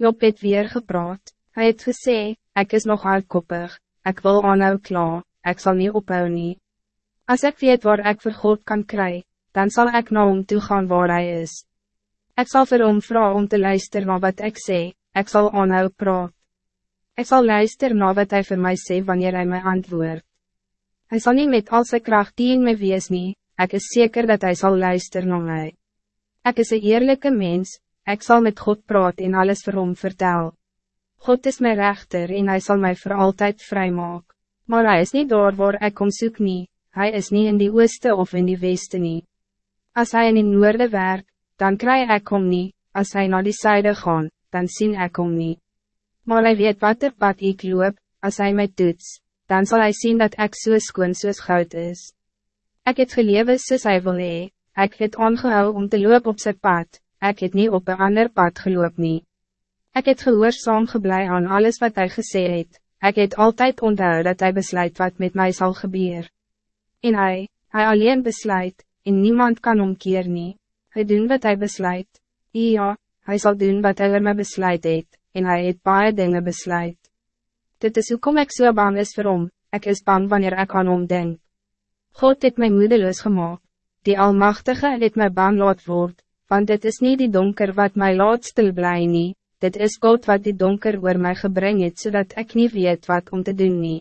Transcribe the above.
Job het weer gepraat, hij het gesê, ik is nog hardkoppig, ik wil aanhou klaar, ik zal niet ophou nie. As ek weet waar ik vir God kan kry, dan zal ik na hom toe gaan waar hij is. Ik zal vir hom vraag om te luisteren naar wat ik zeg, ik zal aanhou praat. Ik zal luisteren naar wat hij voor mij sê wanneer hij mij antwoordt. Hij zal niet met al zijn kracht die in mij wees nie, ik is zeker dat hij zal luisteren naar mij. Ik is een eerlijke mens, ik zal met God praten en alles voor hom vertel. God is mijn rechter en hij zal mij voor altijd vrijmaken. Maar hij is niet door waar ik om zoek nie, hij is niet in die oosten of in die westen nie. Als hij in die noorde werk, dan krijg ik om niet, als hij naar die zijde gaan, dan zie ik om niet. Maar hij weet wat er pad ik loop, als hij mij toets, dan zal hij zien dat ik so skoon soos goud is. Ik het gelewe soos hy wil hee, ek het aangehou om te loop op zijn pad, ik het niet op een ander pad geloop nie. Ik het gehoorzaam geblei aan alles wat hij gesê het, ik het altijd onthou dat hij besluit wat met mij zal gebeuren. En hij, hij alleen besluit, en niemand kan omkeer nie, hy doen wat hij besluit, ja, hij zal doen wat hij er me besluit het, en hij het baie dinge besluit. Dit is hoekom ek so bang is vir hom, ek is bang wanneer ek aan hom denk. God het my moedeloos gemaakt, die Almachtige het my bang laat word, want dit is niet die donker wat mij laat stil bly nie, dit is God wat die donker oor mij gebring het, zodat ik niet weet wat om te doen nie.